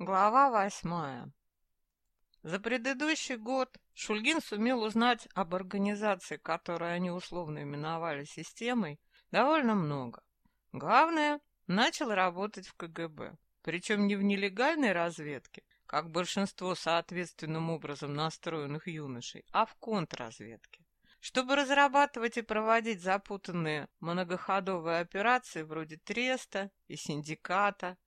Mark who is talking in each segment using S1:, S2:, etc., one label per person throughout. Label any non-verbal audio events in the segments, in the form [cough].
S1: Глава восьмая. За предыдущий год Шульгин сумел узнать об организации, которую они условно именовали системой, довольно много. Главное, начал работать в КГБ, причем не в нелегальной разведке, как большинство соответственным образом настроенных юношей, а в контрразведке. Чтобы разрабатывать и проводить запутанные многоходовые операции вроде Треста и Синдиката,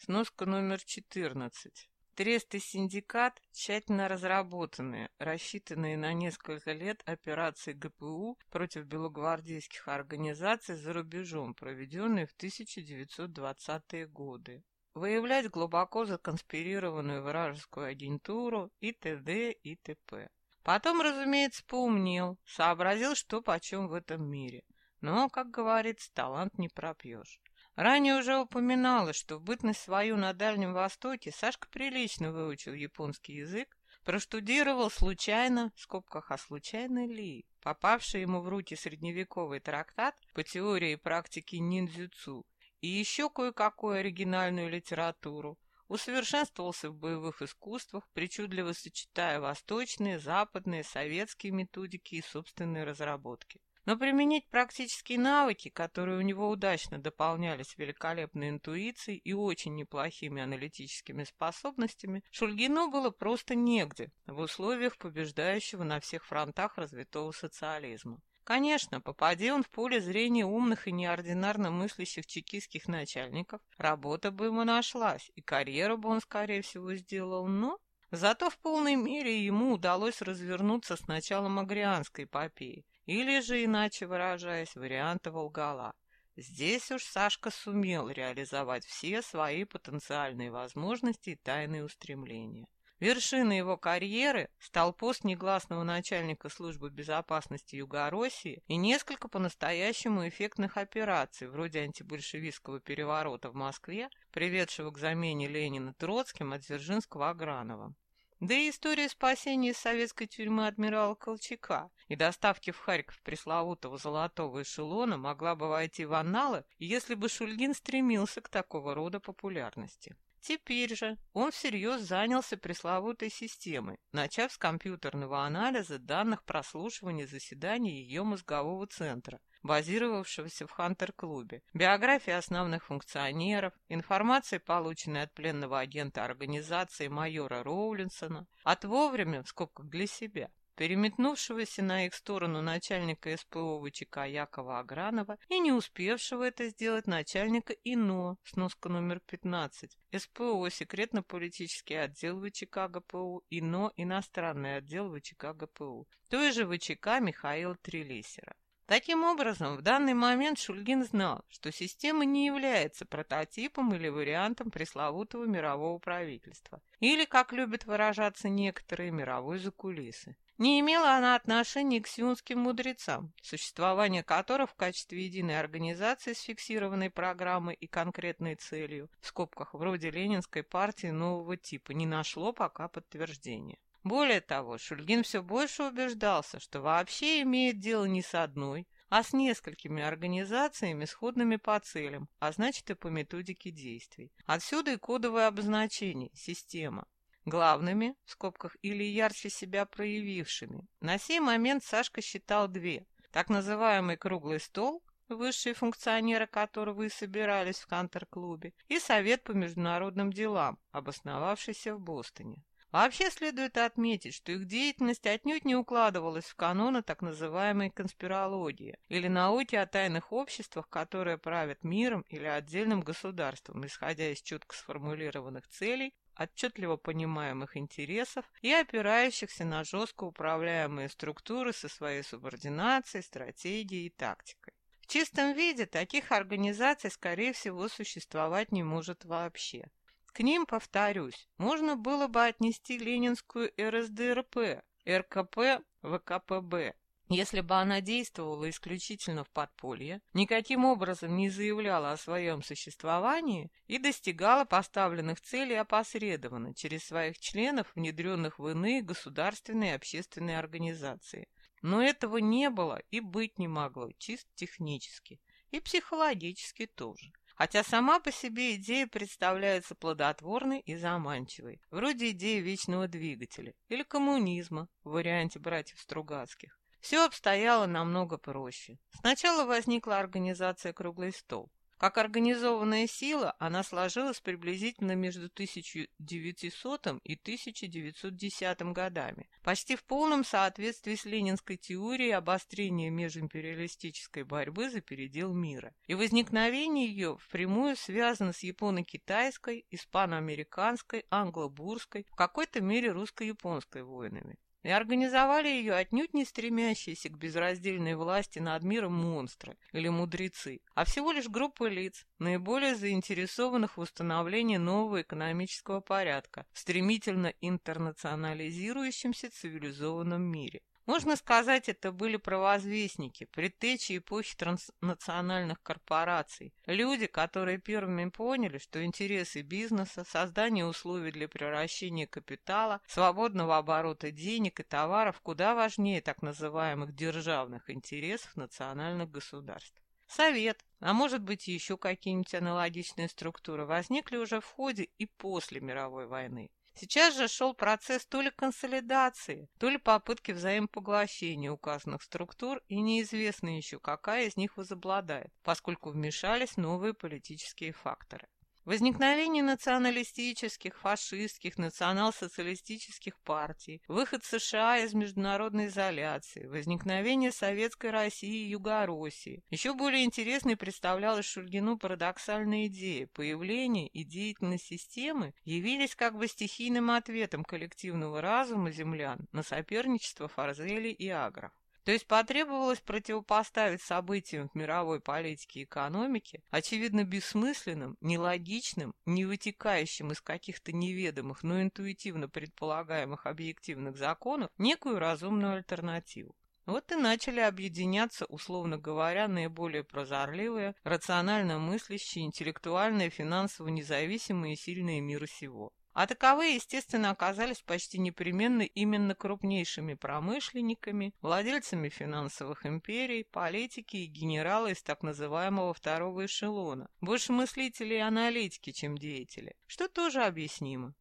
S1: Сноска номер 14. Трест и синдикат – тщательно разработанные, рассчитанные на несколько лет операции ГПУ против белогвардейских организаций за рубежом, проведенные в 1920-е годы. Выявлять глубоко законспирированную вражескую агентуру и т.д. и т.п. Потом, разумеется, поумнел, сообразил, что почем в этом мире. Но, как говорится, талант не пропьешь. Ранее уже упоминалось, что в бытность свою на Дальнем Востоке Сашка прилично выучил японский язык, проштудировал случайно, в скобках, а случайно ли, попавший ему в руки средневековый трактат по теории и практике ниндзюцу и еще кое-какую оригинальную литературу, усовершенствовался в боевых искусствах, причудливо сочетая восточные, западные, советские методики и собственные разработки. Но применить практические навыки, которые у него удачно дополнялись великолепной интуицией и очень неплохими аналитическими способностями, Шульгину было просто негде в условиях побеждающего на всех фронтах развитого социализма. Конечно, попади он в поле зрения умных и неординарно мыслящих чекистских начальников, работа бы ему нашлась, и карьеру бы он, скорее всего, сделал, но... Зато в полной мере ему удалось развернуться с началом Агрианской эпопеи, или же, иначе выражаясь, варианта Волгала. Здесь уж Сашка сумел реализовать все свои потенциальные возможности и тайные устремления. Вершиной его карьеры стал пост негласного начальника службы безопасности Юго-России и несколько по-настоящему эффектных операций, вроде антибольшевистского переворота в Москве, приведшего к замене Ленина Троцким от Дзержинского-Агранова. Да и история спасения из советской тюрьмы адмирала Колчака и доставки в Харьков пресловутого золотого эшелона могла бы войти в анналы, если бы Шульгин стремился к такого рода популярности. Теперь же он всерьез занялся пресловутой системой, начав с компьютерного анализа данных прослушивания заседаний ее мозгового центра, базировавшегося в Хантер-клубе, биографии основных функционеров, информации, полученной от пленного агента организации майора Роулинсона, от вовремя, в скобках для себя, переметнувшегося на их сторону начальника СПО ВЧК Якова Агранова и не успевшего это сделать начальника ИНО, сноска номер 15, СПО секретно-политический отдел ВЧК ГПУ, ИНО иностранный отдел ВЧК ГПУ, той же ВЧК Михаила Трелесера. Таким образом, в данный момент Шульгин знал, что система не является прототипом или вариантом пресловутого мирового правительства, или, как любят выражаться некоторые, мировой закулисы. Не имела она отношения к сионским мудрецам, существование которых в качестве единой организации с фиксированной программой и конкретной целью, в скобках вроде Ленинской партии нового типа, не нашло пока подтверждения. Более того, Шульгин все больше убеждался, что вообще имеет дело не с одной, а с несколькими организациями, сходными по целям, а значит и по методике действий. Отсюда и кодовое обозначение «система». Главными, в скобках, или ярче себя проявившими, на сей момент Сашка считал две. Так называемый «круглый стол», высшие функционеры которого и собирались в Кантер-клубе, и Совет по международным делам, обосновавшийся в Бостоне. Вообще следует отметить, что их деятельность отнюдь не укладывалась в каноны так называемой конспирологии или науки о тайных обществах, которые правят миром или отдельным государством, исходя из четко сформулированных целей, отчетливо понимаемых интересов и опирающихся на жестко управляемые структуры со своей субординацией, стратегией и тактикой. В чистом виде таких организаций, скорее всего, существовать не может вообще. К ним, повторюсь, можно было бы отнести ленинскую РСДРП, РКП, ВКПБ, если бы она действовала исключительно в подполье, никаким образом не заявляла о своем существовании и достигала поставленных целей опосредованно через своих членов, внедренных в иные государственные и общественные организации. Но этого не было и быть не могло, чисто технически, и психологически тоже хотя сама по себе идея представляется плодотворной и заманчивой, вроде идеи вечного двигателя или коммунизма в варианте братьев Стругацких. Все обстояло намного проще. Сначала возникла организация «Круглый стол». Как организованная сила, она сложилась приблизительно между 1900 и 1910 годами, почти в полном соответствии с ленинской теорией обострения межимпериалистической борьбы за передел мира. И возникновение ее впрямую связано с японо-китайской, испано-американской, англо-бурской, в какой-то мере русско-японской войнами и организовали ее отнюдь не стремящиеся к безраздельной власти над миром монстры или мудрецы, а всего лишь группа лиц, наиболее заинтересованных в установлении нового экономического порядка в стремительно интернационализирующемся цивилизованном мире. Можно сказать, это были провозвестники, предтечи эпохи транснациональных корпораций, люди, которые первыми поняли, что интересы бизнеса, создание условий для превращения капитала, свободного оборота денег и товаров куда важнее так называемых державных интересов национальных государств. Совет, а может быть еще какие-нибудь аналогичные структуры возникли уже в ходе и после мировой войны. Сейчас же шел процесс то ли консолидации, то ли попытки взаимопоглощения указанных структур, и неизвестно еще, какая из них возобладает, поскольку вмешались новые политические факторы. Возникновение националистических, фашистских, национал-социалистических партий, выход США из международной изоляции, возникновение Советской России и Югороссии. Еще более интересной представлялась Шульгину парадоксальная идея. Появление и деятельность системы явились как бы стихийным ответом коллективного разума землян на соперничество Фарзели и Агров. То есть потребовалось противопоставить событиям в мировой политике и экономике, очевидно бессмысленным, нелогичным, не вытекающим из каких-то неведомых, но интуитивно предполагаемых объективных законов, некую разумную альтернативу. Вот и начали объединяться, условно говоря, наиболее прозорливые, рационально мыслящие, интеллектуально и финансово независимые и сильные мира сего. А таковые, естественно, оказались почти непременно именно крупнейшими промышленниками, владельцами финансовых империй, политики и генералы из так называемого второго эшелона, больше мыслители и аналитики, чем деятели, что тоже объяснимо.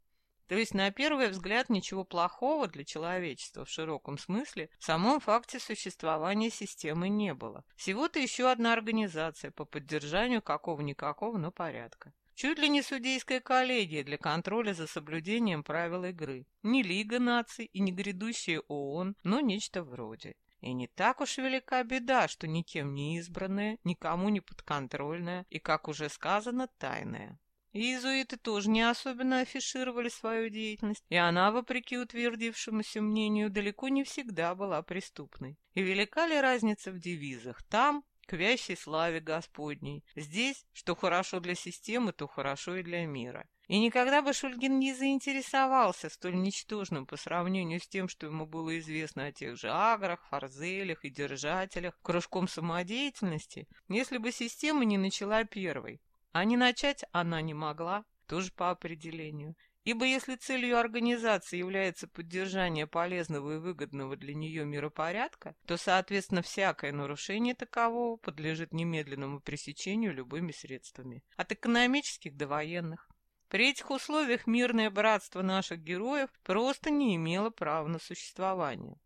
S1: То есть, на первый взгляд, ничего плохого для человечества в широком смысле в самом факте существования системы не было. Всего-то еще одна организация по поддержанию какого-никакого, но порядка. Чуть ли не судейская коллегия для контроля за соблюдением правил игры. Не Лига наций и не грядущая ООН, но нечто вроде. И не так уж велика беда, что никем не избранная, никому не подконтрольная и, как уже сказано, тайная. Иезуиты тоже не особенно афишировали свою деятельность, и она, вопреки утвердившемуся мнению, далеко не всегда была преступной. И велика ли разница в девизах там к вящей славе Господней. Здесь, что хорошо для системы, то хорошо и для мира. И никогда бы Шульгин не заинтересовался столь ничтожным по сравнению с тем, что ему было известно о тех же аграх, фарзелях и держателях, кружком самодеятельности, если бы система не начала первой. А не начать она не могла, тоже по определению. Ибо если целью организации является поддержание полезного и выгодного для нее миропорядка, то, соответственно, всякое нарушение такового подлежит немедленному пресечению любыми средствами, от экономических до военных. При этих условиях мирное братство наших героев просто не имело права на существование.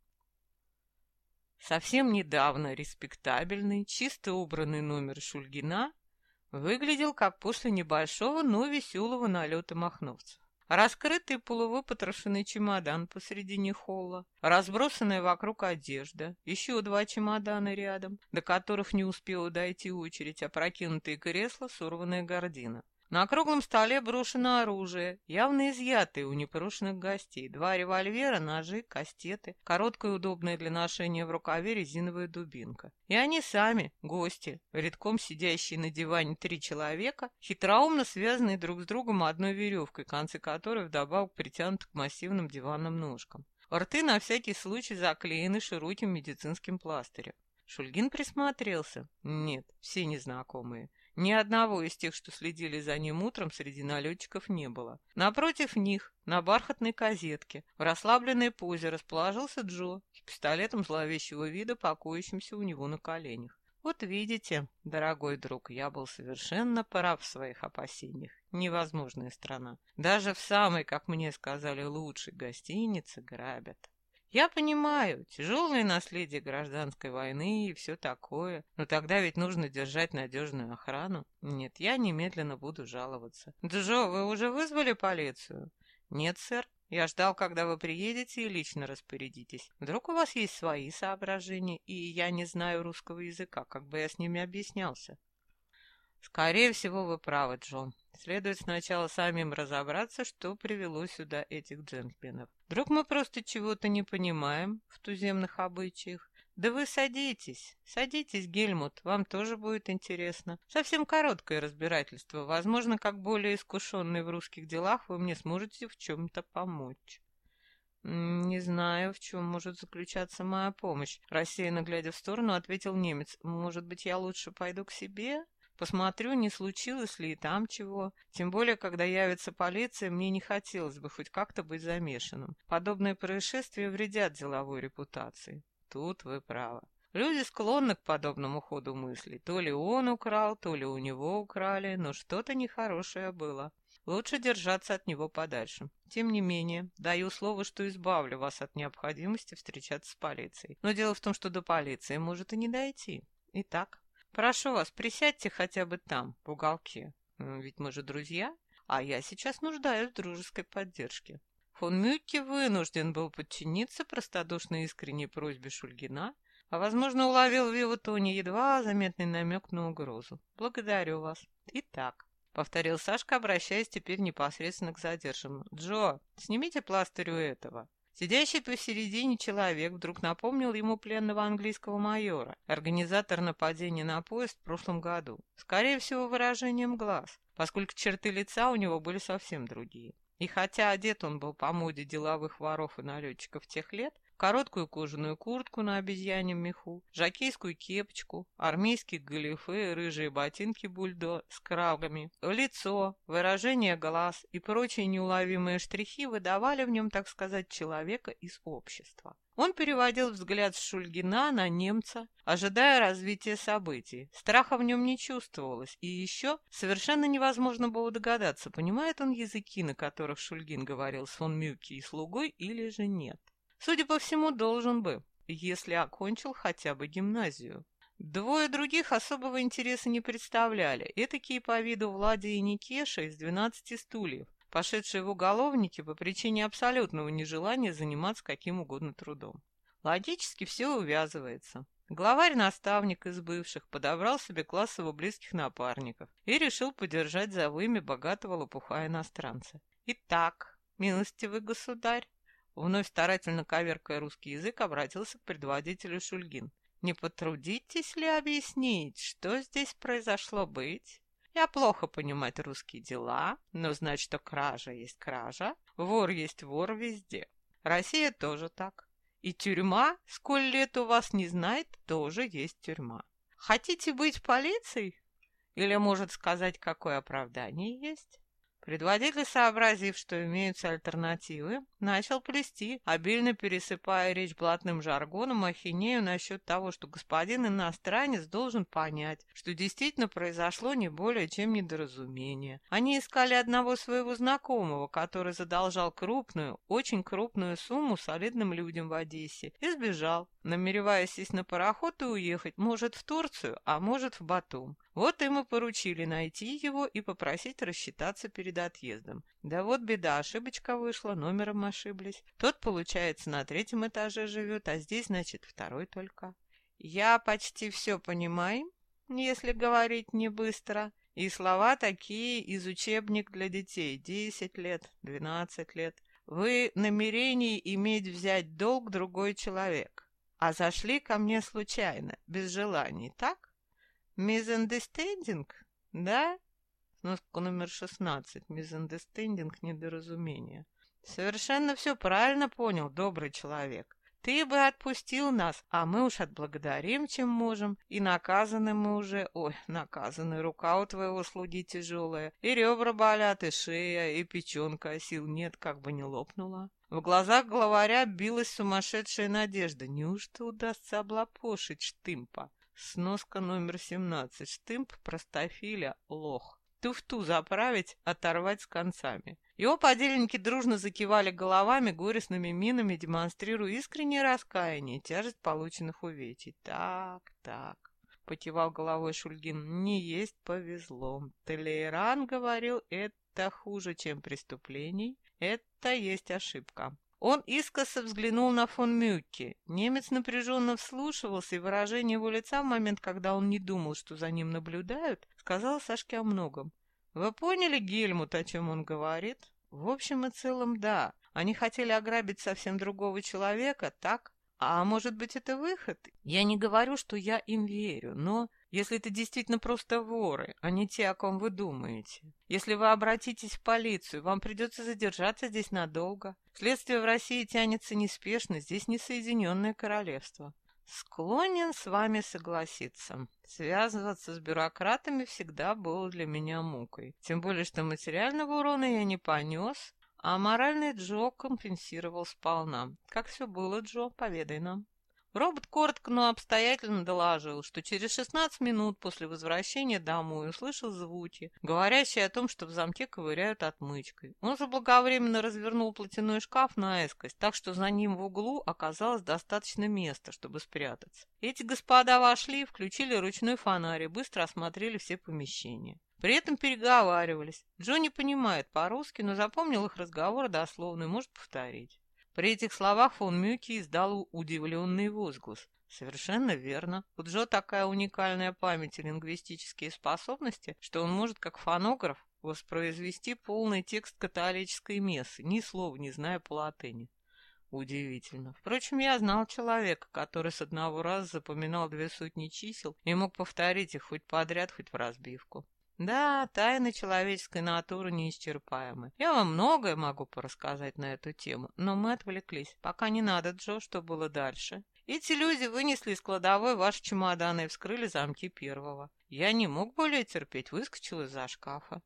S1: Совсем недавно респектабельный, чисто убранный номер Шульгина выглядел как после небольшого, но веселого налета махновцев. Раскрытый полувыпотрошенный чемодан посредине холла, разбросанная вокруг одежда, еще два чемодана рядом, до которых не успела дойти очередь, опрокинутые кресла, сорванная гордина. На круглом столе брошено оружие, явно изъятое у непрошенных гостей. Два револьвера, ножи, кастеты, короткая удобная для ношения в рукаве резиновая дубинка. И они сами, гости, редком сидящие на диване три человека, хитроумно связанные друг с другом одной веревкой, концы которой вдобавок притянуты к массивным диванным ножкам. Рты на всякий случай заклеены широким медицинским пластырем. Шульгин присмотрелся. Нет, все незнакомые. Ни одного из тех, что следили за ним утром, среди налетчиков не было. Напротив них, на бархатной козетке, в расслабленной позе расположился Джо с пистолетом зловещего вида, покоящимся у него на коленях. Вот видите, дорогой друг, я был совершенно прав в своих опасениях. Невозможная страна. Даже в самой, как мне сказали, лучшей гостинице грабят. Я понимаю, тяжелое наследие гражданской войны и все такое, но тогда ведь нужно держать надежную охрану. Нет, я немедленно буду жаловаться. Джо, вы уже вызвали полицию? Нет, сэр. Я ждал, когда вы приедете и лично распорядитесь. Вдруг у вас есть свои соображения, и я не знаю русского языка, как бы я с ними объяснялся. Скорее всего, вы правы, Джон. Следует сначала самим разобраться, что привело сюда этих джентльменов. Вдруг мы просто чего-то не понимаем в туземных обычаях, «Да вы садитесь, садитесь, Гельмут, вам тоже будет интересно. Совсем короткое разбирательство. Возможно, как более искушенный в русских делах, вы мне сможете в чем-то помочь». «Не знаю, в чем может заключаться моя помощь», — рассеянно глядя в сторону, ответил немец. «Может быть, я лучше пойду к себе?» Посмотрю, не случилось ли и там чего. Тем более, когда явится полиция, мне не хотелось бы хоть как-то быть замешанным. Подобные происшествия вредят деловой репутации. Тут вы правы. Люди склонны к подобному ходу мыслей. То ли он украл, то ли у него украли, но что-то нехорошее было. Лучше держаться от него подальше. Тем не менее, даю слово, что избавлю вас от необходимости встречаться с полицией. Но дело в том, что до полиции может и не дойти. Итак, прошу вас, присядьте хотя бы там, в уголке. Ведь мы же друзья, а я сейчас нуждаюсь в дружеской поддержке. Фон Мюкке вынужден был подчиниться простодушной искренней просьбе Шульгина, а, возможно, уловил в его тоне едва заметный намек на угрозу. «Благодарю вас». «Итак», — повторил Сашка, обращаясь теперь непосредственно к задержанному. «Джо, снимите пластырь у этого». Сидящий посередине человек вдруг напомнил ему пленного английского майора, организатор нападения на поезд в прошлом году. Скорее всего, выражением глаз, поскольку черты лица у него были совсем другие. И хотя одет он был по моде деловых воров и налетчиков тех лет, короткую кожаную куртку на обезьяньем меху, жакейскую кепочку, армейские галифе, рыжие ботинки бульдо с крагами, лицо, выражение глаз и прочие неуловимые штрихи выдавали в нем, так сказать, человека из общества. Он переводил взгляд с Шульгина на немца, ожидая развития событий. Страха в нем не чувствовалось, и еще совершенно невозможно было догадаться, понимает он языки, на которых Шульгин говорил с фон Мюки и слугой, или же нет. Судя по всему, должен бы, если окончил хотя бы гимназию. Двое других особого интереса не представляли. Этакие по виду Влади и Никеша из «Двенадцати стульев», пошедшие в уголовники по причине абсолютного нежелания заниматься каким угодно трудом. Логически все увязывается. Главарь-наставник из бывших подобрал себе классово близких напарников и решил подержать за вымя богатого лопуха иностранца. «Итак, милостивый государь, Вновь старательно коверкая русский язык, обратился к предводителю Шульгин. «Не потрудитесь ли объяснить, что здесь произошло быть? Я плохо понимать русские дела, но знать, что кража есть кража, вор есть вор везде. Россия тоже так. И тюрьма, сколь лет у вас не знает, тоже есть тюрьма. Хотите быть полицией? Или, может сказать, какое оправдание есть? Предводитель, сообразив, что имеются альтернативы, начал плести, обильно пересыпая речь блатным жаргоном ахинею насчет того, что господин иностранец должен понять, что действительно произошло не более чем недоразумение. Они искали одного своего знакомого, который задолжал крупную, очень крупную сумму солидным людям в Одессе, и сбежал, намереваясь сесть на пароход и уехать, может, в Турцию, а может, в Батум. Вот им и поручили найти его и попросить рассчитаться перед отъездом. Да вот беда, ошибочка вышла, номером ошиблись. Тот, получается, на третьем этаже живет, а здесь, значит, второй только. Я почти все понимаю, если говорить не быстро. И слова такие из учебник для детей. Десять лет, двенадцать лет. Вы намерение иметь взять долг другой человек. А зашли ко мне случайно, без желаний, так? Мизандестендинг, да? Сноска номер 16. Мизандестендинг недоразумение. Совершенно все правильно понял, добрый человек. Ты бы отпустил нас, а мы уж отблагодарим, чем можем. И наказаны мы уже... Ой, наказаны, рука у твоего слуги тяжелая. И ребра болят, и шея, и печенка, сил нет, как бы не лопнула. В глазах главаря билась сумасшедшая надежда. Неужто удастся облапошить штымпа? Сноска номер 17. Штымп простофиля лох. Туфту заправить, оторвать с концами. Его подельники дружно закивали головами, горестными минами, демонстрируя искреннее раскаяние, тяжесть полученных увечий. Так, так. Покивал головой Шульгин. Не есть повезло. Толейран говорил, это хуже, чем преступлений. Это есть ошибка. Он искоса взглянул на фон Мюкке. Немец напряженно вслушивался, и выражение его лица в момент, когда он не думал, что за ним наблюдают, сказал Сашке о многом. «Вы поняли, Гельмут, о чем он говорит?» «В общем и целом, да. Они хотели ограбить совсем другого человека, так? А может быть, это выход? Я не говорю, что я им верю, но если это действительно просто воры, а не те, о ком вы думаете. Если вы обратитесь в полицию, вам придется задержаться здесь надолго. Следствие в России тянется неспешно, здесь не Соединенное Королевство. Склонен с вами согласиться. Связываться с бюрократами всегда было для меня мукой. Тем более, что материального урона я не понес, а моральный Джо компенсировал сполна. Как все было, Джо, поведай нам. Робот коротко, но обстоятельно доложил, что через 16 минут после возвращения домой услышал звуки, говорящие о том, что в замке ковыряют отмычкой. Он заблаговременно развернул платяной шкаф наискось, так что за ним в углу оказалось достаточно места, чтобы спрятаться. Эти господа вошли, включили ручной фонарь и быстро осмотрели все помещения. При этом переговаривались. Джо не понимает по-русски, но запомнил их разговор дословно и может повторить. При этих словах фон Мюки издал удивленный возглас. Совершенно верно. У Джо такая уникальная память и лингвистические способности, что он может, как фонограф, воспроизвести полный текст католической мессы, ни слова не зная по латыни. Удивительно. Впрочем, я знал человека, который с одного раза запоминал две сотни чисел и мог повторить их хоть подряд, хоть в разбивку. Да, тайны человеческой натуры неисчерпаемы. Я вам многое могу порассказать на эту тему, но мы отвлеклись. Пока не надо, Джо, что было дальше. Эти люди вынесли из кладовой ваши чемоданы и вскрыли замки первого. Я не мог более терпеть, выскочил из-за шкафа.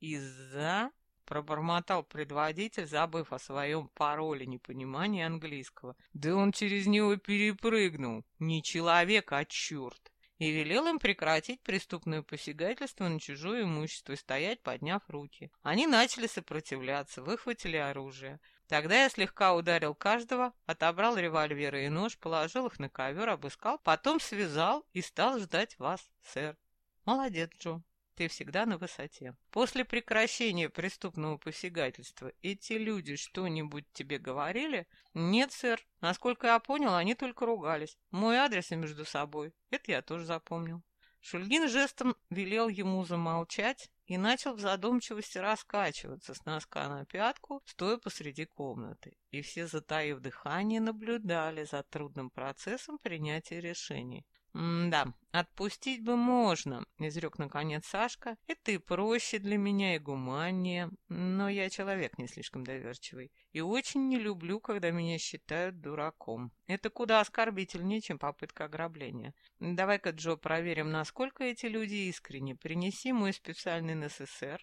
S1: Из-за... Пробормотал предводитель, забыв о своем пароле непонимания английского. Да он через него перепрыгнул. Не человек, а черт и велел им прекратить преступное посягательство на чужое имущество и стоять, подняв руки. Они начали сопротивляться, выхватили оружие. Тогда я слегка ударил каждого, отобрал револьверы и нож, положил их на ковер, обыскал, потом связал и стал ждать вас, сэр. Молодец, Джо. Ты всегда на высоте. После прекращения преступного посягательства эти люди что-нибудь тебе говорили? Нет, сэр. Насколько я понял, они только ругались. Мой адрес и между собой. Это я тоже запомнил. Шульгин жестом велел ему замолчать и начал в задумчивости раскачиваться с носка на пятку, стоя посреди комнаты. И все, затаив дыхание, наблюдали за трудным процессом принятия решений. «Да, отпустить бы можно», — изрек наконец Сашка. «Это и проще для меня, и гуманнее, но я человек не слишком доверчивый и очень не люблю, когда меня считают дураком. Это куда оскорбительнее, чем попытка ограбления. Давай-ка, Джо, проверим, насколько эти люди искренни. Принеси мой специальный НССР».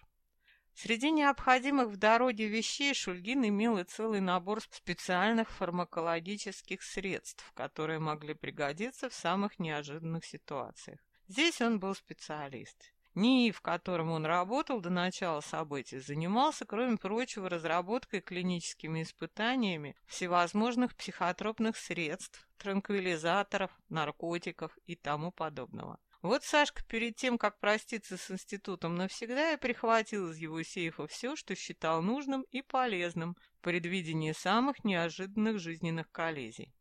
S1: Среди необходимых в дороге вещей Шульгин имел и целый набор специальных фармакологических средств, которые могли пригодиться в самых неожиданных ситуациях. Здесь он был специалист. НИИ, в котором он работал до начала событий, занимался, кроме прочего, разработкой клиническими испытаниями всевозможных психотропных средств, транквилизаторов, наркотиков и тому подобного. Вот Сашка перед тем, как проститься с институтом навсегда, я прихватил из его сейфа все, что считал нужным и полезным в предвидении самых неожиданных жизненных коллизий.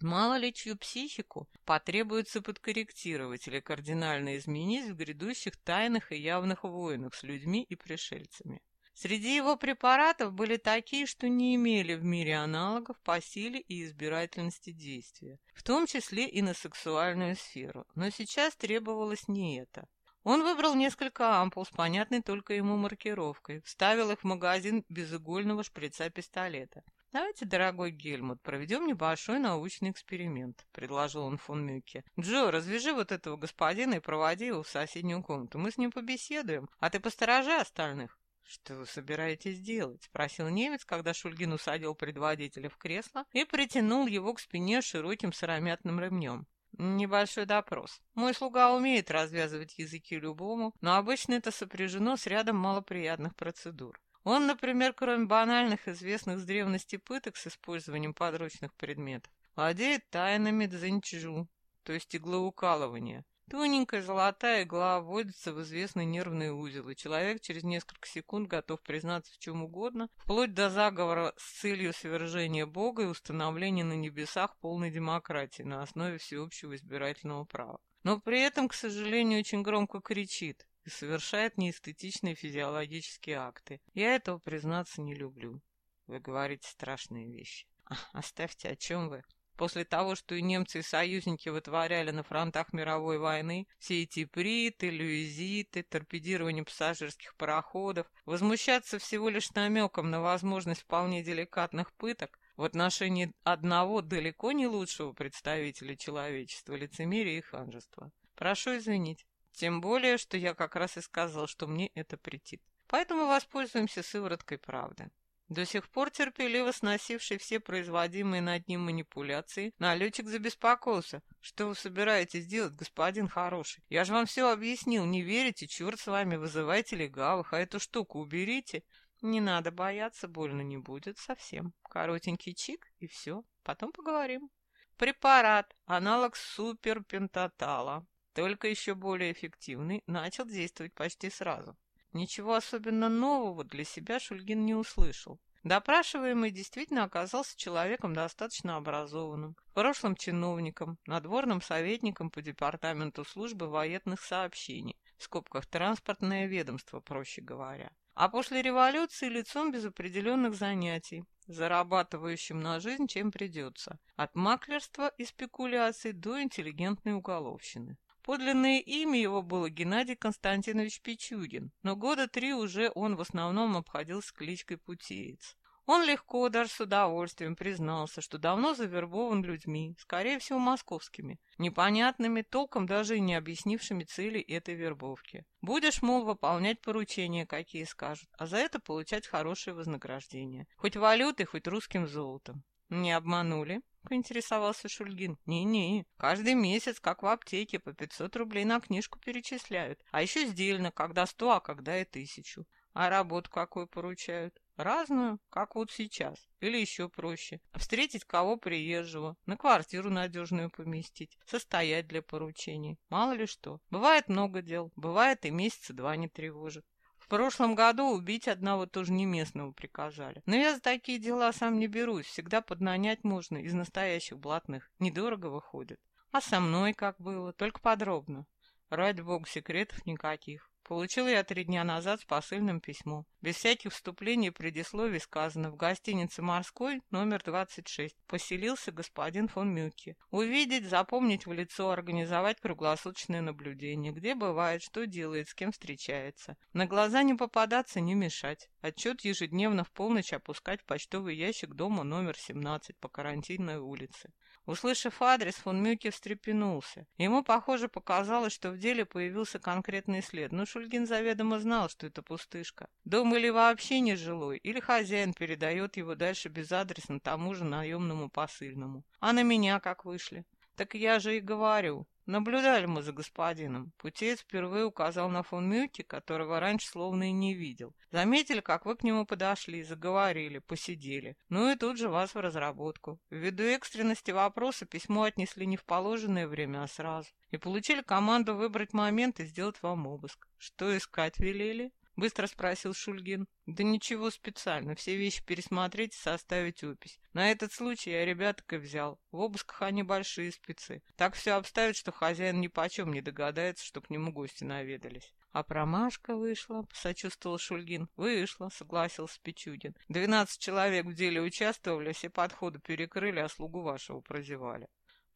S1: Мало ли чью психику потребуется подкорректировать или кардинально изменить в грядущих тайных и явных войнах с людьми и пришельцами. Среди его препаратов были такие, что не имели в мире аналогов по силе и избирательности действия, в том числе и на сексуальную сферу. Но сейчас требовалось не это. Он выбрал несколько ампул с понятной только ему маркировкой, вставил их в магазин безугольного шприца-пистолета. «Давайте, дорогой Гельмут, проведем небольшой научный эксперимент», — предложил он фон Мюке. «Джо, развяжи вот этого господина и проводи его в соседнюю комнату. Мы с ним побеседуем, а ты посторожи остальных». «Что вы собираетесь делать?» — спросил немец, когда Шульгин усадил предводителя в кресло и притянул его к спине широким сыромятным ремнем. Небольшой допрос. Мой слуга умеет развязывать языки любому, но обычно это сопряжено с рядом малоприятных процедур. Он, например, кроме банальных, известных с древности пыток с использованием подручных предметов, владеет тайнами дзинчжу, то есть иглоукалывания. Тоненькая золотая игла вводится в известный нервный узел, и человек через несколько секунд готов признаться в чем угодно, вплоть до заговора с целью свержения Бога и установления на небесах полной демократии на основе всеобщего избирательного права. Но при этом, к сожалению, очень громко кричит и совершает неэстетичные физиологические акты. Я этого, признаться, не люблю. Вы говорите страшные вещи. [laughs] Оставьте, о чем вы? После того, что и немцы, и союзники вытворяли на фронтах мировой войны, все эти приты, люизиты, торпедирование пассажирских пароходов, возмущаться всего лишь намеком на возможность вполне деликатных пыток в отношении одного далеко не лучшего представителя человечества, лицемерия и ханжества. Прошу извинить. Тем более, что я как раз и сказал, что мне это претит. Поэтому воспользуемся сывороткой правды. До сих пор терпеливо сносивший все производимые над ним манипуляции, налетчик забеспокоился. «Что вы собираетесь делать, господин хороший? Я же вам все объяснил. Не верите? Черт с вами, вызывайте легавых, а эту штуку уберите». «Не надо бояться, больно не будет совсем. Коротенький чик, и все. Потом поговорим». Препарат, аналог суперпентатала, только еще более эффективный, начал действовать почти сразу. Ничего особенно нового для себя Шульгин не услышал. Допрашиваемый действительно оказался человеком достаточно образованным, прошлым чиновником, надворным советником по департаменту службы военных сообщений, в скобках транспортное ведомство, проще говоря. А после революции лицом без определенных занятий, зарабатывающим на жизнь чем придется, от маклерства и спекуляций до интеллигентной уголовщины. Подлинное имя его было Геннадий Константинович Пичугин, но года три уже он в основном обходился кличкой Путеец. Он легко, даже с удовольствием признался, что давно завербован людьми, скорее всего московскими, непонятными, толком даже и не объяснившими цели этой вербовки. Будешь, мол, выполнять поручения, какие скажут, а за это получать хорошее вознаграждение. Хоть валютой, хоть русским золотом. Не обманули? — поинтересовался Шульгин. «Не-не, каждый месяц, как в аптеке, по 500 рублей на книжку перечисляют. А еще сдельно, когда сто, а когда и тысячу. А работу какую поручают? Разную, как вот сейчас. Или еще проще. Встретить кого приезжего, на квартиру надежную поместить, состоять для поручений. Мало ли что. Бывает много дел, бывает и месяца два не тревожит. В прошлом году убить одного тоже не местного приказали. Но я за такие дела сам не берусь, всегда поднанять можно из настоящих блатных. Недорого выходит. А со мной как было, только подробно. Ради бога, секретов никаких. Получил я три дня назад с посыльным письмо. Без всяких вступлений и предисловий сказано в гостинице «Морской» номер 26. Поселился господин фон Мюки. Увидеть, запомнить в лицо, организовать круглосуточное наблюдение. Где бывает, что делает, с кем встречается. На глаза не попадаться, не мешать. Отчет ежедневно в полночь опускать в почтовый ящик дома номер 17 по карантинной улице. Услышав адрес, фон Мюке встрепенулся. Ему, похоже, показалось, что в деле появился конкретный след, но Шульгин заведомо знал, что это пустышка. Дом или вообще не жилой, или хозяин передает его дальше безадресно тому же наемному посыльному. А на меня как вышли? Так я же и говорю. Наблюдали мы за господином. Путеец впервые указал на фон Мюки, которого раньше словно и не видел. Заметили, как вы к нему подошли, заговорили, посидели. Ну и тут же вас в разработку. Ввиду экстренности вопроса письмо отнесли не в положенное время, а сразу. И получили команду выбрать момент и сделать вам обыск. Что искать велели? Быстро спросил Шульгин. Да ничего специально, все вещи пересмотреть и составить опись. На этот случай я ребяток и взял. В обысках они большие спецы. Так все обставят, что хозяин ни почем не догадается, что к нему гости наведались. А промашка вышла, посочувствовал Шульгин. Вышла, согласился Пичугин. Двенадцать человек в деле участвовали, все подходы перекрыли, а слугу вашего прозевали.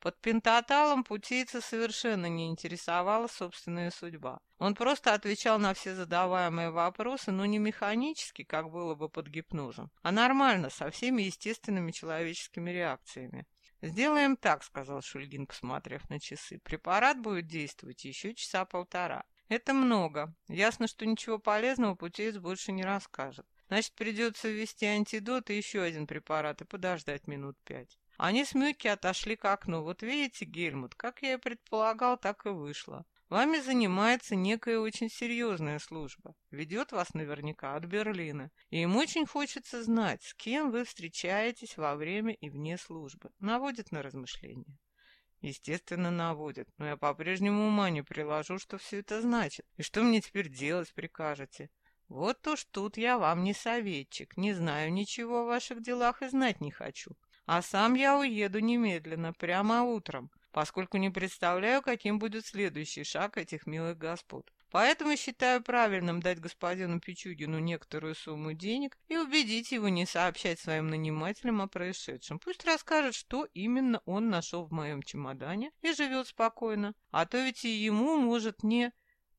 S1: Под пентаталом путейца совершенно не интересовала собственная судьба. Он просто отвечал на все задаваемые вопросы, но не механически, как было бы под гипнозом, а нормально, со всеми естественными человеческими реакциями. «Сделаем так», — сказал Шульгин, посмотрев на часы. «Препарат будет действовать еще часа полтора. Это много. Ясно, что ничего полезного путеец больше не расскажет. Значит, придется ввести антидот и еще один препарат и подождать минут пять. Они с Мюки отошли к окну. Вот видите, Гельмут, как я и предполагал, так и вышло. Вами занимается некая очень серьезная служба. Ведет вас наверняка от Берлина. И им очень хочется знать, с кем вы встречаетесь во время и вне службы. Наводит на размышления. Естественно, наводит, но я по-прежнему ума не приложу, что все это значит. И что мне теперь делать прикажете? Вот уж тут я вам не советчик, не знаю ничего о ваших делах и знать не хочу. А сам я уеду немедленно, прямо утром поскольку не представляю, каким будет следующий шаг этих милых господ. Поэтому считаю правильным дать господину Пичугину некоторую сумму денег и убедить его не сообщать своим нанимателям о происшедшем. Пусть расскажет, что именно он нашел в моем чемодане и живет спокойно. А то ведь и ему может не...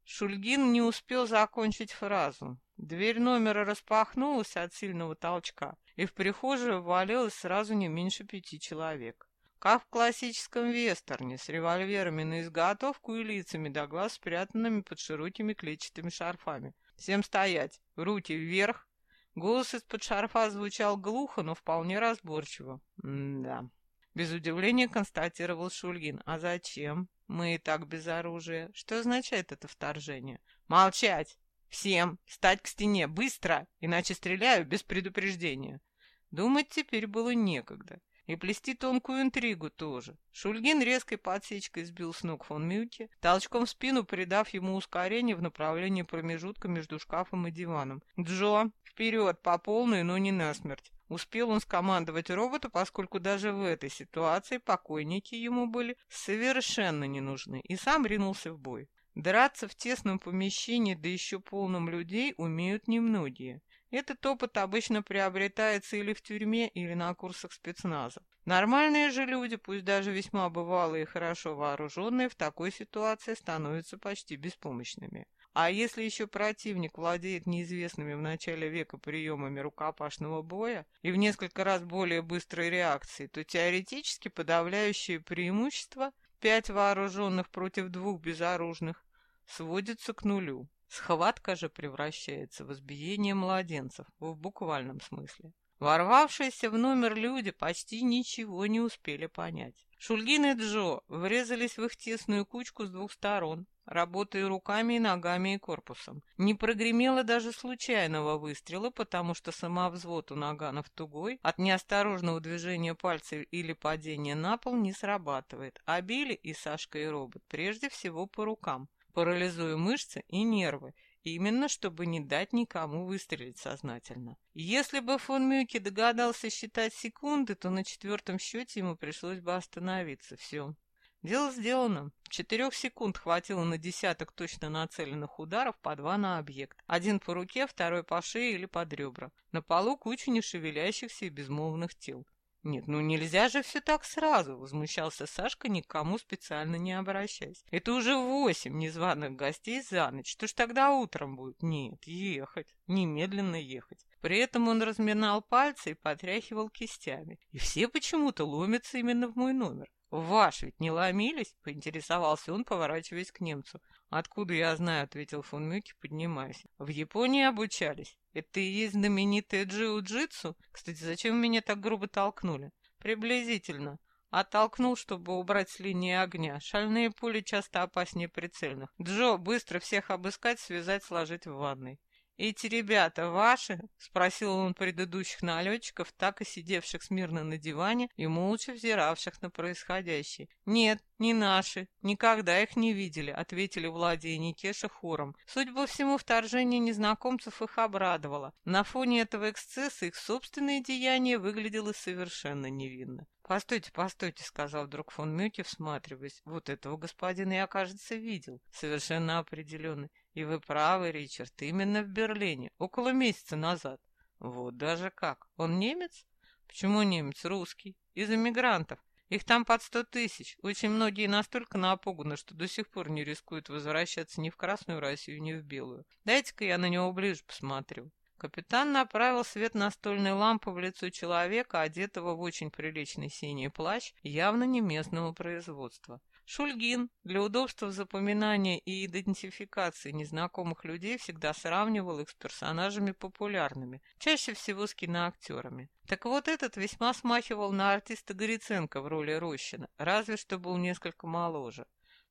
S1: Шульгин не успел закончить фразу. Дверь номера распахнулась от сильного толчка, и в прихожую ввалилось сразу не меньше пяти человек. Как в классическом вестерне, с револьверами на изготовку и лицами до глаз спрятанными под широкими клетчатыми шарфами. Всем стоять, руки вверх. Голос из-под шарфа звучал глухо, но вполне разборчиво. М-да. Без удивления констатировал Шульгин. А зачем? Мы и так без оружия. Что означает это вторжение? Молчать! Всем! Стать к стене! Быстро! Иначе стреляю без предупреждения. Думать теперь было некогда. И плести тонкую интригу тоже. Шульгин резкой подсечкой сбил с ног фон Мюке, толчком в спину придав ему ускорение в направлении промежутка между шкафом и диваном. «Джо, вперед, по полной, но не насмерть!» Успел он скомандовать роботу, поскольку даже в этой ситуации покойники ему были совершенно не нужны, и сам ринулся в бой. Драться в тесном помещении, да еще полном людей, умеют немногие. Этот опыт обычно приобретается или в тюрьме, или на курсах спецназа. Нормальные же люди, пусть даже весьма бывалые и хорошо вооруженные, в такой ситуации становятся почти беспомощными. А если еще противник владеет неизвестными в начале века приемами рукопашного боя и в несколько раз более быстрой реакцией, то теоретически подавляющее преимущество пять вооруженных против двух безоружных сводится к нулю. Схватка же превращается в избиение младенцев, в буквальном смысле. Ворвавшиеся в номер люди почти ничего не успели понять. Шульгин и Джо врезались в их тесную кучку с двух сторон, работая руками и ногами и корпусом. Не прогремело даже случайного выстрела, потому что самовзвод у наганов тугой, от неосторожного движения пальцев или падения на пол не срабатывает, а били и Сашка, и робот прежде всего по рукам парализуя мышцы и нервы, именно чтобы не дать никому выстрелить сознательно. Если бы фон Мюке догадался считать секунды, то на четвертом счете ему пришлось бы остановиться. Все. Дело сделано. Четырех секунд хватило на десяток точно нацеленных ударов по два на объект. Один по руке, второй по шее или под ребра. На полу куча нешевелящихся и безмолвных тел. «Нет, ну нельзя же все так сразу!» — возмущался Сашка, никому специально не обращаясь. «Это уже восемь незваных гостей за ночь. Что ж тогда утром будет?» «Нет, ехать. Немедленно ехать». При этом он разминал пальцы и потряхивал кистями. И все почему-то ломятся именно в мой номер. «Ваш ведь не ломились?» — поинтересовался он, поворачиваясь к немцу. «Откуда я знаю?» — ответил фон Мюки, поднимаясь. «В Японии обучались. Это и есть знаменитое джиу-джитсу? Кстати, зачем меня так грубо толкнули?» «Приблизительно. Оттолкнул, чтобы убрать с линии огня. Шальные пули часто опаснее прицельных. Джо, быстро всех обыскать, связать, сложить в ванной». «Эти ребята ваши?» — спросил он предыдущих налетчиков, так и сидевших смирно на диване и молча взиравших на происходящее. «Нет, не наши. Никогда их не видели», — ответили Влади и Никеша хором. Судя всему, вторжение незнакомцев их обрадовало. На фоне этого эксцесса их собственное деяние выглядело совершенно невинно. «Постойте, постойте», — сказал вдруг фон Мюке, всматриваясь. «Вот этого господина я, кажется, видел. Совершенно определенно. И вы правы, Ричард, именно в Берлине, около месяца назад. Вот даже как. Он немец? Почему немец? Русский. Из эмигрантов. Их там под сто тысяч. Очень многие настолько напуганы, что до сих пор не рискуют возвращаться ни в Красную Россию, ни в Белую. Дайте-ка я на него ближе посмотрю. Капитан направил свет настольной лампы в лицо человека, одетого в очень приличный синий плащ, явно не местного производства. Шульгин для удобства запоминания и идентификации незнакомых людей всегда сравнивал их с персонажами популярными, чаще всего с киноактерами. Так вот этот весьма смахивал на артиста Гриценко в роли Рощина, разве что был несколько моложе.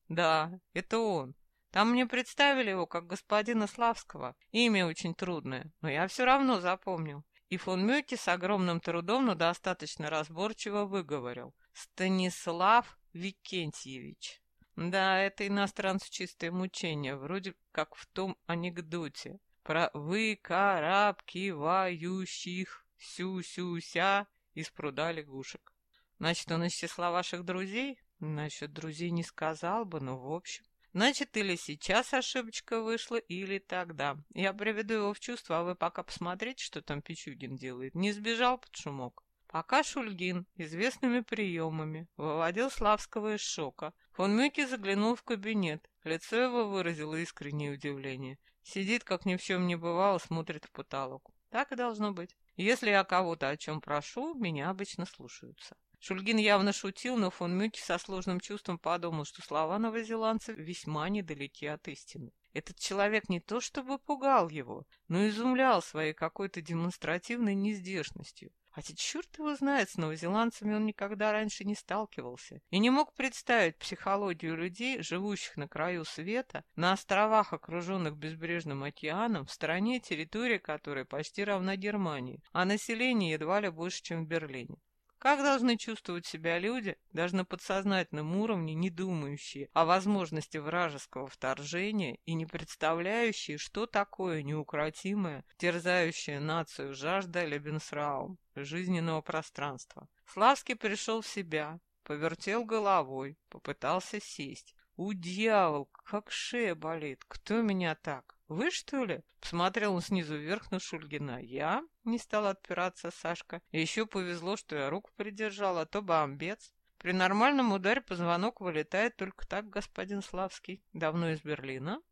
S1: Да, это он. Там мне представили его как господина Славского. Имя очень трудное, но я все равно запомнил. И фон Мюки с огромным трудом, но достаточно разборчиво выговорил. Станислав Викентьевич. Да, это иностранцу чистое мучение, вроде как в том анекдоте про выкарабкивающих сю-сю-ся из пруда лягушек. Значит, он из числа ваших друзей? Насчет друзей не сказал бы, но в общем. Значит, или сейчас ошибочка вышла, или тогда. Я приведу его в чувство, а вы пока посмотрите, что там Пичугин делает. Не сбежал под шумок. Пока Шульгин известными приемами выводил Славского из шока, фон Мюки заглянул в кабинет. Лицо его выразило искреннее удивление. Сидит, как ни в чем не бывало, смотрит в потолок. Так и должно быть. Если я кого-то о чем прошу, меня обычно слушаются. Шульгин явно шутил, но фон Мюки со сложным чувством подумал, что слова новозеландца весьма недалеки от истины. Этот человек не то чтобы пугал его, но изумлял своей какой-то демонстративной нездешностью. Хотя черт его знает, с новозеландцами он никогда раньше не сталкивался и не мог представить психологию людей, живущих на краю света, на островах, окруженных безбрежным океаном, в стране, территория которой почти равна Германии, а население едва ли больше, чем в Берлине. Как должны чувствовать себя люди, даже на подсознательном уровне не думающие о возможности вражеского вторжения и не представляющие, что такое неукротимое, терзающее нацию жажда Лебенсраум, жизненного пространства. Славский пришел в себя, повертел головой, попытался сесть. У дьявол, как шея болит, кто меня так? «Вы, что ли?» — посмотрел он снизу вверх на Шульгина. «Я?» — не стал отпираться Сашка. «Еще повезло, что я руку придержал, а то бомбец». «При нормальном ударе позвонок вылетает только так, господин Славский. Давно из Берлина?»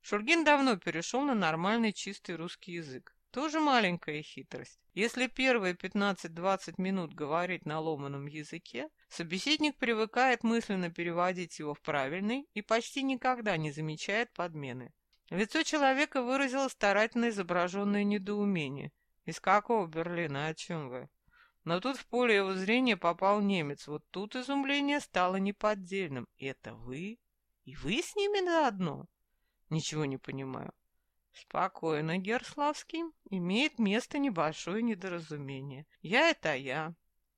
S1: Шульгин давно перешел на нормальный чистый русский язык. Тоже маленькая хитрость. Если первые 15-20 минут говорить на ломаном языке, собеседник привыкает мысленно переводить его в правильный и почти никогда не замечает подмены. Лицо человека выразило старательно изображенное недоумение. «Из какого Берлина? О чем вы?» Но тут в поле его зрения попал немец. Вот тут изумление стало неподдельным. «Это вы? И вы с ними заодно?» «Ничего не понимаю». «Спокойно, Герславский. Имеет место небольшое недоразумение. Я — это я.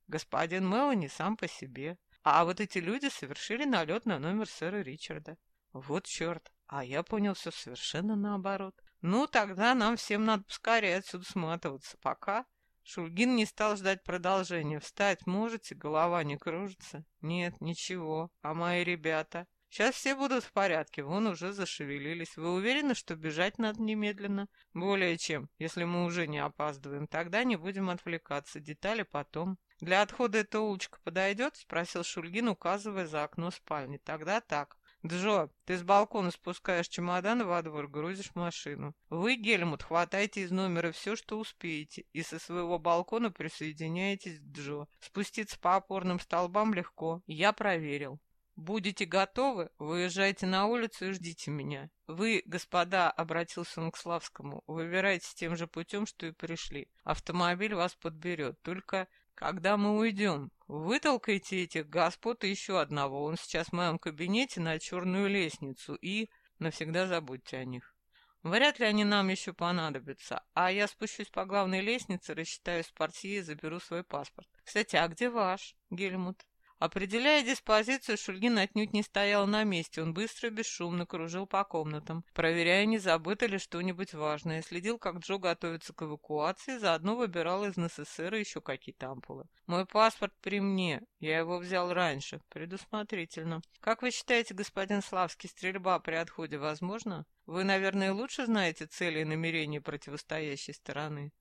S1: Господин Мелани сам по себе. А вот эти люди совершили налет на номер сэра Ричарда. Вот черт. А я понял все совершенно наоборот. Ну, тогда нам всем надо поскорее отсюда сматываться. Пока. Шульгин не стал ждать продолжения. Встать можете? Голова не кружится? Нет, ничего. А мои ребята? Сейчас все будут в порядке, вон уже зашевелились. Вы уверены, что бежать надо немедленно? Более чем. Если мы уже не опаздываем, тогда не будем отвлекаться. Детали потом. Для отхода эта улочка подойдет? Спросил Шульгин, указывая за окно спальни. Тогда так. Джо, ты с балкона спускаешь чемодан во двор, грузишь машину. Вы, Гельмут, хватайте из номера все, что успеете, и со своего балкона присоединяетесь к Джо. Спуститься по опорным столбам легко. Я проверил. Будете готовы, выезжайте на улицу и ждите меня. Вы, господа, обратился он к Славскому, выбирайтесь тем же путем, что и пришли. Автомобиль вас подберет. Только когда мы уйдем, вытолкайте этих господ и еще одного. Он сейчас в моем кабинете на черную лестницу и навсегда забудьте о них. Вряд ли они нам еще понадобятся, а я спущусь по главной лестнице, рассчитаюсь с портье и заберу свой паспорт. Кстати, а где ваш, Гельмут? Определяя диспозицию, Шульгин отнюдь не стоял на месте. Он быстро и бесшумно кружил по комнатам, проверяя, не забыто ли что-нибудь важное. Следил, как Джо готовится к эвакуации, заодно выбирал из НССР еще какие-то ампулы. «Мой паспорт при мне. Я его взял раньше. Предусмотрительно. Как вы считаете, господин Славский, стрельба при отходе возможна? Вы, наверное, лучше знаете цели и намерения противостоящей стороны».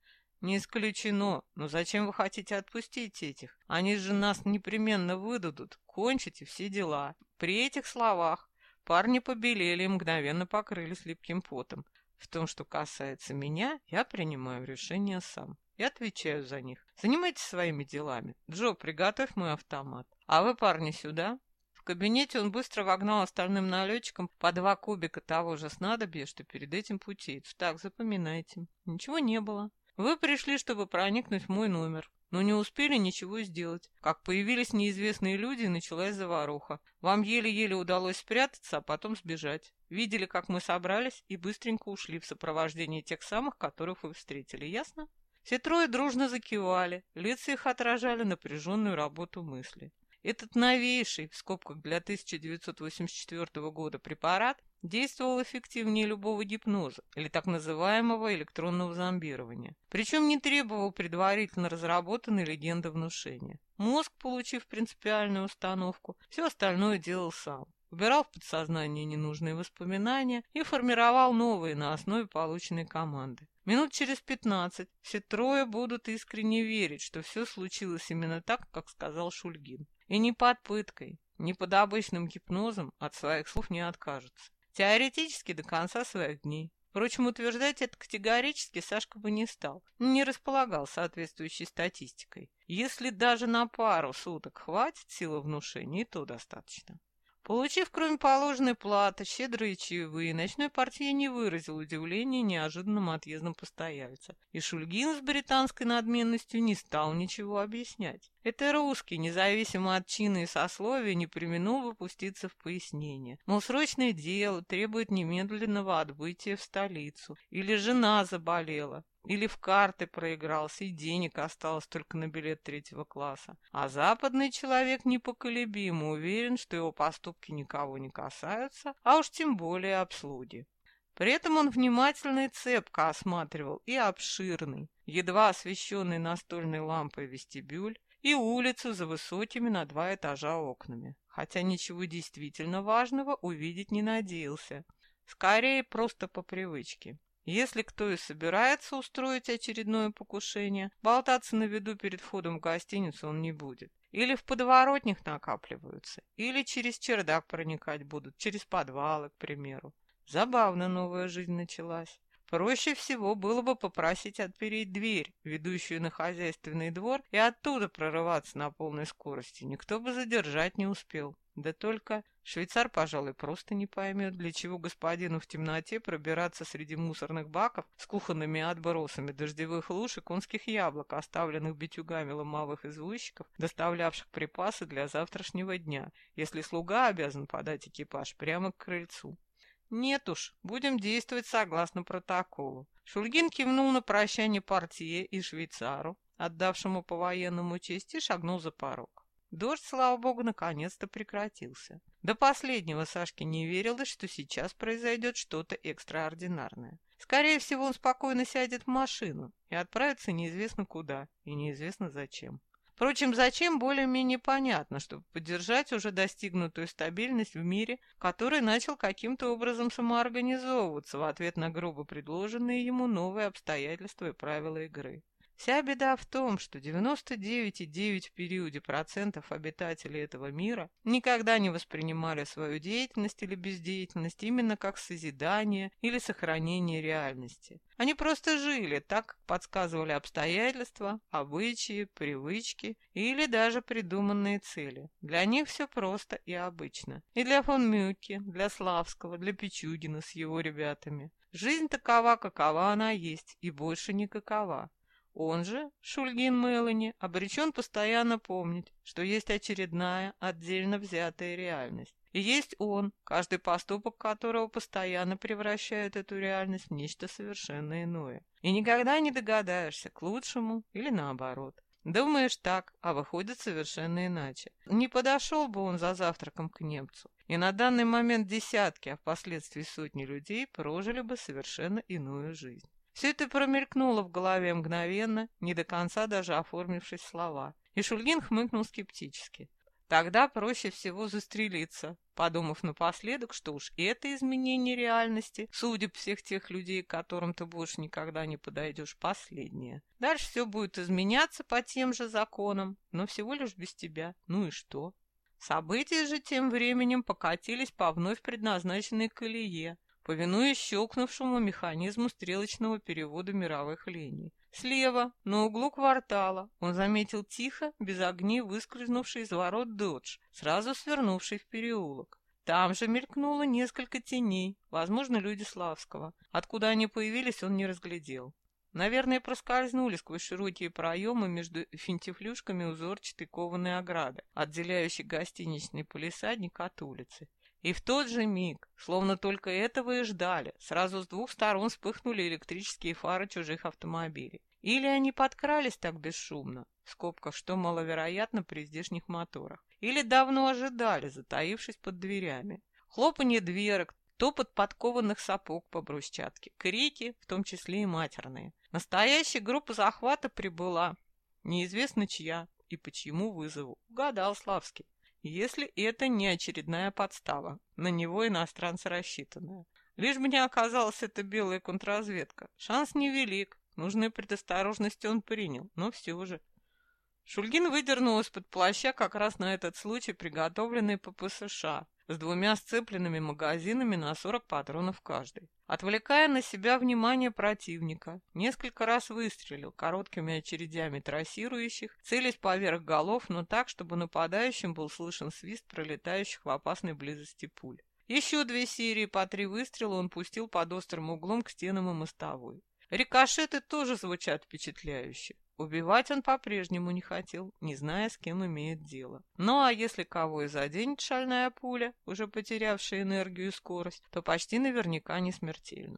S1: Не исключено. Но зачем вы хотите отпустить этих? Они же нас непременно выдадут. Кончите все дела. При этих словах парни побелели и мгновенно покрылись липким потом. В том, что касается меня, я принимаю решение сам. Я отвечаю за них. Занимайтесь своими делами. Джо, приготовь мой автомат. А вы, парни, сюда. кабинете он быстро вогнал остальным налетчикам по два кубика того же снадобья, что перед этим путейцу. Так, запоминайте. Ничего не было. Вы пришли, чтобы проникнуть в мой номер, но не успели ничего сделать. Как появились неизвестные люди, началась заваруха. Вам еле-еле удалось спрятаться, а потом сбежать. Видели, как мы собрались, и быстренько ушли в сопровождении тех самых, которых вы встретили. Ясно? Все трое дружно закивали, лица их отражали напряженную работу мысли. Этот новейший, в скобках для 1984 года, препарат действовал эффективнее любого гипноза или так называемого электронного зомбирования. Причем не требовал предварительно разработанной легенды внушения. Мозг, получив принципиальную установку, все остальное делал сам. Убирал в подсознание ненужные воспоминания и формировал новые на основе полученной команды. Минут через пятнадцать все трое будут искренне верить, что все случилось именно так, как сказал Шульгин. И ни под пыткой, ни под обычным гипнозом от своих слов не откажутся. Теоретически до конца своих дней. Впрочем, утверждать это категорически Сашка бы не стал, не располагал соответствующей статистикой. Если даже на пару суток хватит силы внушения, то достаточно. Получив, кроме положенной платы, щедрые чаевые, ночной портье не выразил удивления неожиданным отъездом постояльца. И Шульгин с британской надменностью не стал ничего объяснять. Это русский, независимо от чина и сословия, не применул выпуститься в пояснение. Мол, срочное дело требует немедленного отбытия в столицу. Или жена заболела. Или в карты проигрался, и денег осталось только на билет третьего класса. А западный человек непоколебимо уверен, что его поступки никого не касаются, а уж тем более обслуги. При этом он внимательно и цепко осматривал и обширный, едва освещенный настольной лампой вестибюль, и улицу за высокими на два этажа окнами, хотя ничего действительно важного увидеть не надеялся, скорее просто по привычке. Если кто и собирается устроить очередное покушение, болтаться на виду перед входом в гостиницу он не будет. Или в подворотнях накапливаются, или через чердак проникать будут, через подвалы, к примеру. Забавно новая жизнь началась. Проще всего было бы попросить отпереть дверь, ведущую на хозяйственный двор, и оттуда прорываться на полной скорости. Никто бы задержать не успел. Да только швейцар, пожалуй, просто не поймет, для чего господину в темноте пробираться среди мусорных баков с кухонными отбросами дождевых луж и конских яблок, оставленных битюгами ломовых извозчиков, доставлявших припасы для завтрашнего дня, если слуга обязан подать экипаж прямо к крыльцу. Нет уж, будем действовать согласно протоколу. Шульгин кивнул на прощание партии и швейцару, отдавшему по военному чести, шагнул за порог. Дождь, слава богу, наконец-то прекратился. До последнего Сашке не верилось, что сейчас произойдет что-то экстраординарное. Скорее всего, он спокойно сядет в машину и отправится неизвестно куда и неизвестно зачем. Впрочем, зачем более-менее понятно, чтобы поддержать уже достигнутую стабильность в мире, который начал каким-то образом самоорганизовываться в ответ на грубо предложенные ему новые обстоятельства и правила игры. Вся беда в том, что 99,9 в периоде процентов обитателей этого мира никогда не воспринимали свою деятельность или бездеятельность именно как созидание или сохранение реальности. Они просто жили так, как подсказывали обстоятельства, обычаи, привычки или даже придуманные цели. Для них все просто и обычно. И для фон Мюкки, для Славского, для Пичугина с его ребятами. Жизнь такова, какова она есть, и больше никакова. Он же, Шульгин Мелани, обречен постоянно помнить, что есть очередная, отдельно взятая реальность. И есть он, каждый поступок которого постоянно превращает эту реальность в нечто совершенно иное. И никогда не догадаешься, к лучшему или наоборот. Думаешь так, а выходит совершенно иначе. Не подошел бы он за завтраком к немцу. И на данный момент десятки, а впоследствии сотни людей прожили бы совершенно иную жизнь. Все это промелькнуло в голове мгновенно, не до конца даже оформившись слова. И Шульгин хмыкнул скептически. Тогда проще всего застрелиться, подумав напоследок, что уж это изменение реальности, судеб всех тех людей, к которым ты больше никогда не подойдешь, последнее. Дальше все будет изменяться по тем же законам, но всего лишь без тебя. Ну и что? События же тем временем покатились по вновь предназначенной колее, повинуясь щелкнувшему механизму стрелочного перевода мировых линий. Слева, на углу квартала, он заметил тихо, без огней, выскользнувший из ворот додж, сразу свернувший в переулок. Там же мелькнуло несколько теней, возможно, люди Славского. Откуда они появились, он не разглядел. Наверное, проскользнули сквозь широкие проемы между финтифлюшками узорчатой кованой ограды, отделяющей гостиничный полисадник от улицы. И в тот же миг, словно только этого и ждали, сразу с двух сторон вспыхнули электрические фары чужих автомобилей. Или они подкрались так бесшумно, в скобках, что маловероятно при здешних моторах, или давно ожидали, затаившись под дверями. Хлопанье дверок, топот подкованных сапог по брусчатке, крики, в том числе и матерные. Настоящая группа захвата прибыла. Неизвестно чья и по чьему вызову. Угадал Славский если это не очередная подстава, на него иностранцы рассчитанная. Лишь бы не оказалась это белая контрразведка. Шанс невелик, нужные предосторожности он принял, но все же. Шульгин выдернул из-под плаща как раз на этот случай приготовленный ППСШ с двумя сцепленными магазинами на 40 патронов каждый. Отвлекая на себя внимание противника, несколько раз выстрелил короткими очередями трассирующих, целясь поверх голов, но так, чтобы нападающим был слышен свист пролетающих в опасной близости пуль. Еще две серии по три выстрела он пустил под острым углом к стенам и мостовой. Рикошеты тоже звучат впечатляюще. Убивать он по-прежнему не хотел, не зная, с кем имеет дело. Ну а если кого и заденет шальная пуля, уже потерявшая энергию и скорость, то почти наверняка не смертельно.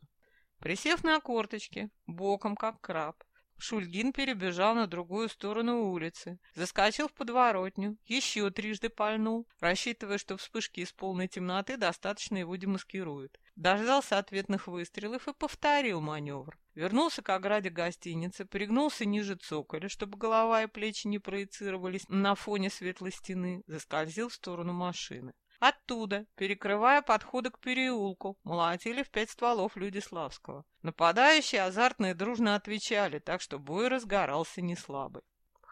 S1: Присев на корточки, боком как краб, Шульгин перебежал на другую сторону улицы, заскочил в подворотню, еще трижды пальнул, рассчитывая, что вспышки из полной темноты достаточно его демаскируют. Дождался ответных выстрелов и повторил маневр. Вернулся к ограде гостиницы, пригнулся ниже цоколя, чтобы голова и плечи не проецировались на фоне светлой стены, заскользил в сторону машины. Оттуда, перекрывая подходы к переулку, молотили в пять стволов люди Славского. Нападающие азартно и дружно отвечали, так что бой разгорался не слабый.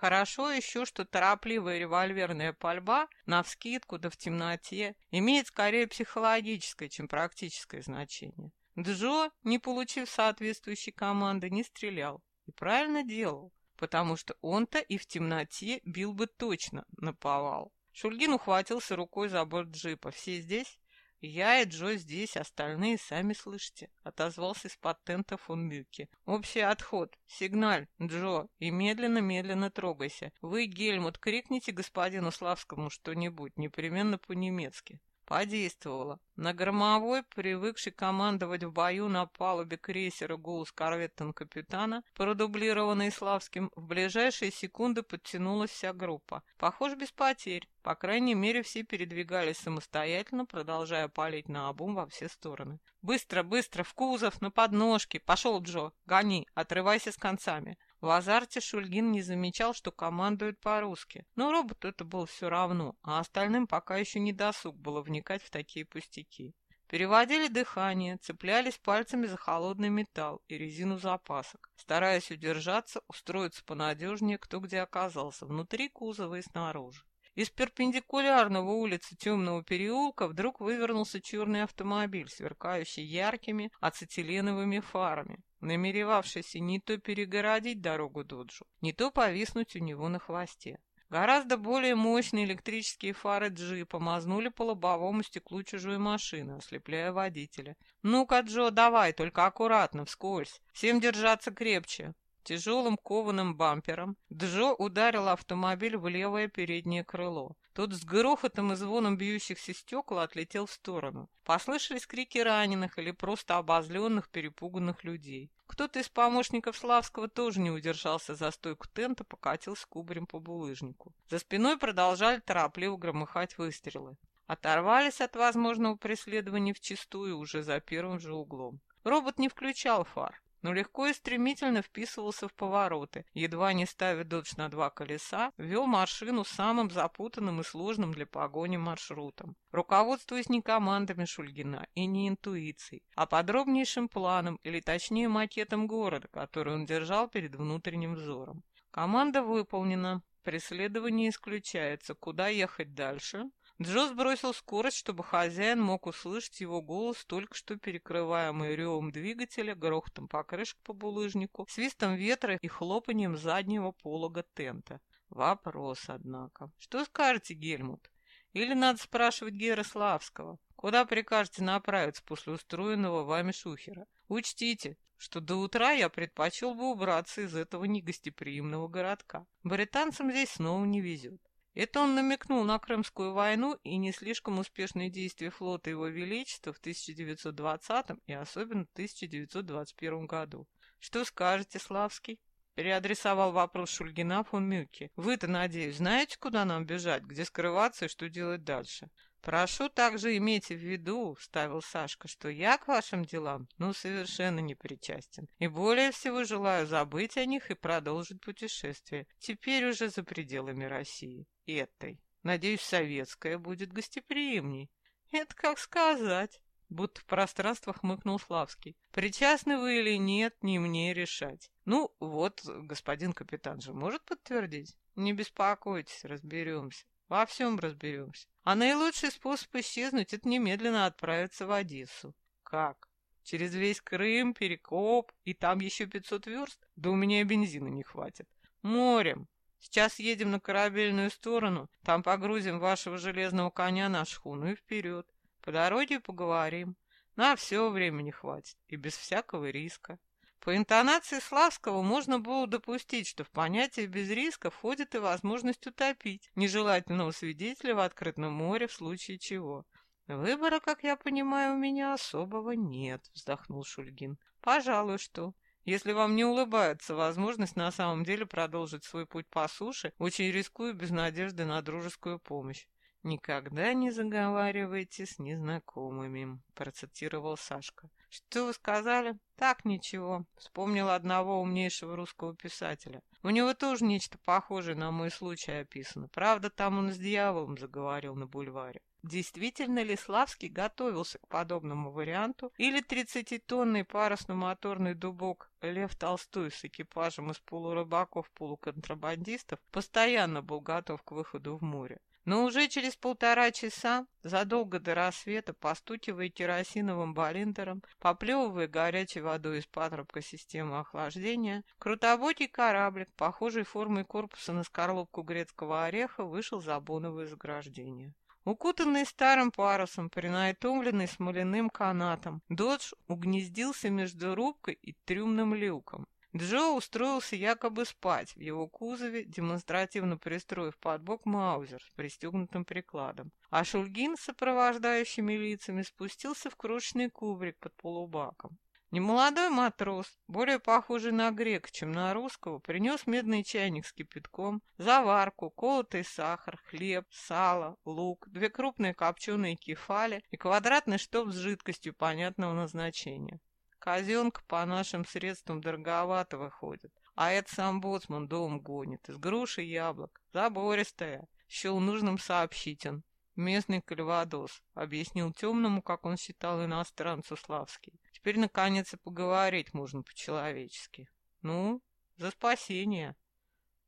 S1: Хорошо еще, что торопливая револьверная пальба, навскидку да в темноте, имеет скорее психологическое, чем практическое значение. Джо, не получив соответствующей команды, не стрелял. И правильно делал, потому что он-то и в темноте бил бы точно наповал. Шульгин ухватился рукой за борт джипа. «Все здесь?» «Я и Джо здесь, остальные сами слышите», — отозвался из-под тента фон Мюки. «Общий отход. Сигналь, Джо, и медленно-медленно трогайся. Вы, Гельмут, крикните господину Славскому что-нибудь, непременно по-немецки». Подействовало. На громовой, привыкший командовать в бою на палубе крейсера голос корветтон капитана, продублированный Славским, в ближайшие секунды подтянулась вся группа. Похоже, без потерь. По крайней мере, все передвигались самостоятельно, продолжая палить на обум во все стороны. «Быстро, быстро, в кузов, на подножки! Пошел, Джо! Гони! Отрывайся с концами!» В азарте Шульгин не замечал, что командует по-русски. Но роботу это было все равно, а остальным пока еще не досуг было вникать в такие пустяки. Переводили дыхание, цеплялись пальцами за холодный металл и резину запасок, стараясь удержаться, устроиться понадежнее, кто где оказался, внутри кузова и снаружи. Из перпендикулярного улицы темного переулка вдруг вывернулся черный автомобиль, сверкающий яркими ацетиленовыми фарами намеревавшийся не то перегородить дорогу Доджу, не то повиснуть у него на хвосте. Гораздо более мощные электрические фары джипа мазнули по лобовому стеклу чужой машины, ослепляя водителя. «Ну-ка, Джо, давай, только аккуратно, вскользь. Всем держаться крепче». Тяжелым кованым бампером Джо ударил автомобиль в левое переднее крыло. Тот с грохотом и звоном бьющихся стекол отлетел в сторону. Послышались крики раненых или просто обозленных, перепуганных людей. Кто-то из помощников Славского тоже не удержался за стойку тента, покатился кубарем по булыжнику. За спиной продолжали торопливо громыхать выстрелы. Оторвались от возможного преследования вчистую уже за первым же углом. Робот не включал фар но легко и стремительно вписывался в повороты, едва не ставя додж на два колеса, вел машину самым запутанным и сложным для погони маршрутом, руководствуясь не командами Шульгина и не интуицией, а подробнейшим планом или точнее макетом города, который он держал перед внутренним взором. Команда выполнена, преследование исключается, куда ехать дальше? Джо сбросил скорость, чтобы хозяин мог услышать его голос, только что перекрываемый ревом двигателя, грохотом покрышек по булыжнику, свистом ветра и хлопанием заднего полога тента. Вопрос, однако. Что скажете, Гельмут? Или надо спрашивать Герославского? Куда прикажете направиться после устроенного вами шухера? Учтите, что до утра я предпочел бы убраться из этого негостеприимного городка. Британцам здесь снова не везет. Это он намекнул на Крымскую войну и не слишком успешные действия флота Его Величества в 1920 и особенно в 1921 году. Что скажете, Славский? Переадресовал вопрос Шульгина фон Мюке. Вы-то, надеюсь, знаете, куда нам бежать, где скрываться и что делать дальше? «Прошу также иметь в виду, — вставил Сашка, — что я к вашим делам, ну, совершенно не причастен. И более всего желаю забыть о них и продолжить путешествие, теперь уже за пределами России. Этой. Надеюсь, советская будет гостеприимней». «Это как сказать», — будто в пространствах хмыкнул Славский. «Причастны вы или нет, не мне решать. Ну, вот, господин капитан же может подтвердить? Не беспокойтесь, разберемся. Во всем разберемся. А наилучший способ исчезнуть — это немедленно отправиться в Одессу. Как? Через весь Крым, Перекоп, и там еще 500 верст? Да у меня бензина не хватит. Морем. Сейчас едем на корабельную сторону, там погрузим вашего железного коня на шхуну и вперед. По дороге поговорим. На все времени хватит, и без всякого риска. По интонации Славского можно было допустить, что в понятие без риска входит и возможность утопить нежелательного свидетеля в открытом море в случае чего. «Выбора, как я понимаю, у меня особого нет», — вздохнул Шульгин. «Пожалуй, что. Если вам не улыбается возможность на самом деле продолжить свой путь по суше, очень рискую без надежды на дружескую помощь. «Никогда не заговаривайте с незнакомыми», — процитировал Сашка. «Что вы сказали?» «Так, ничего. Вспомнил одного умнейшего русского писателя. У него тоже нечто похожее на мой случай описано. Правда, там он с дьяволом заговорил на бульваре. Действительно ли Славский готовился к подобному варианту, или 30-тонный парусно-моторный дубок Лев Толстой с экипажем из полурыбаков-полуконтрабандистов постоянно был готов к выходу в море? Но уже через полтора часа, задолго до рассвета, постукивая керосиновым баллиндером, поплевывая горячей водой из патрубка системы охлаждения, крутобокий кораблик, похожий формой корпуса на скорлупку грецкого ореха, вышел за боновое заграждение. Укутанный старым парусом, принайтомленный смоляным канатом, Додж угнездился между рубкой и трюмным люком. Джо устроился якобы спать в его кузове, демонстративно пристроив под бок маузер с пристегнутым прикладом. А Шульгин с сопровождающими лицами спустился в крошечный кубрик под полубаком. Немолодой матрос, более похожий на грека, чем на русского, принес медный чайник с кипятком, заварку, колотый сахар, хлеб, сало, лук, две крупные копченые кефали и квадратный штоп с жидкостью понятного назначения. Казенка по нашим средствам дороговато выходит. А это сам боцман дом гонит. Из груши яблок. Забористая. Счел нужным сообщить он. Местный кальвадос. Объяснил темному, как он считал иностранцу Славский. Теперь, наконец, и поговорить можно по-человечески. Ну, за спасение.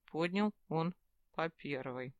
S1: Поднял он по первой.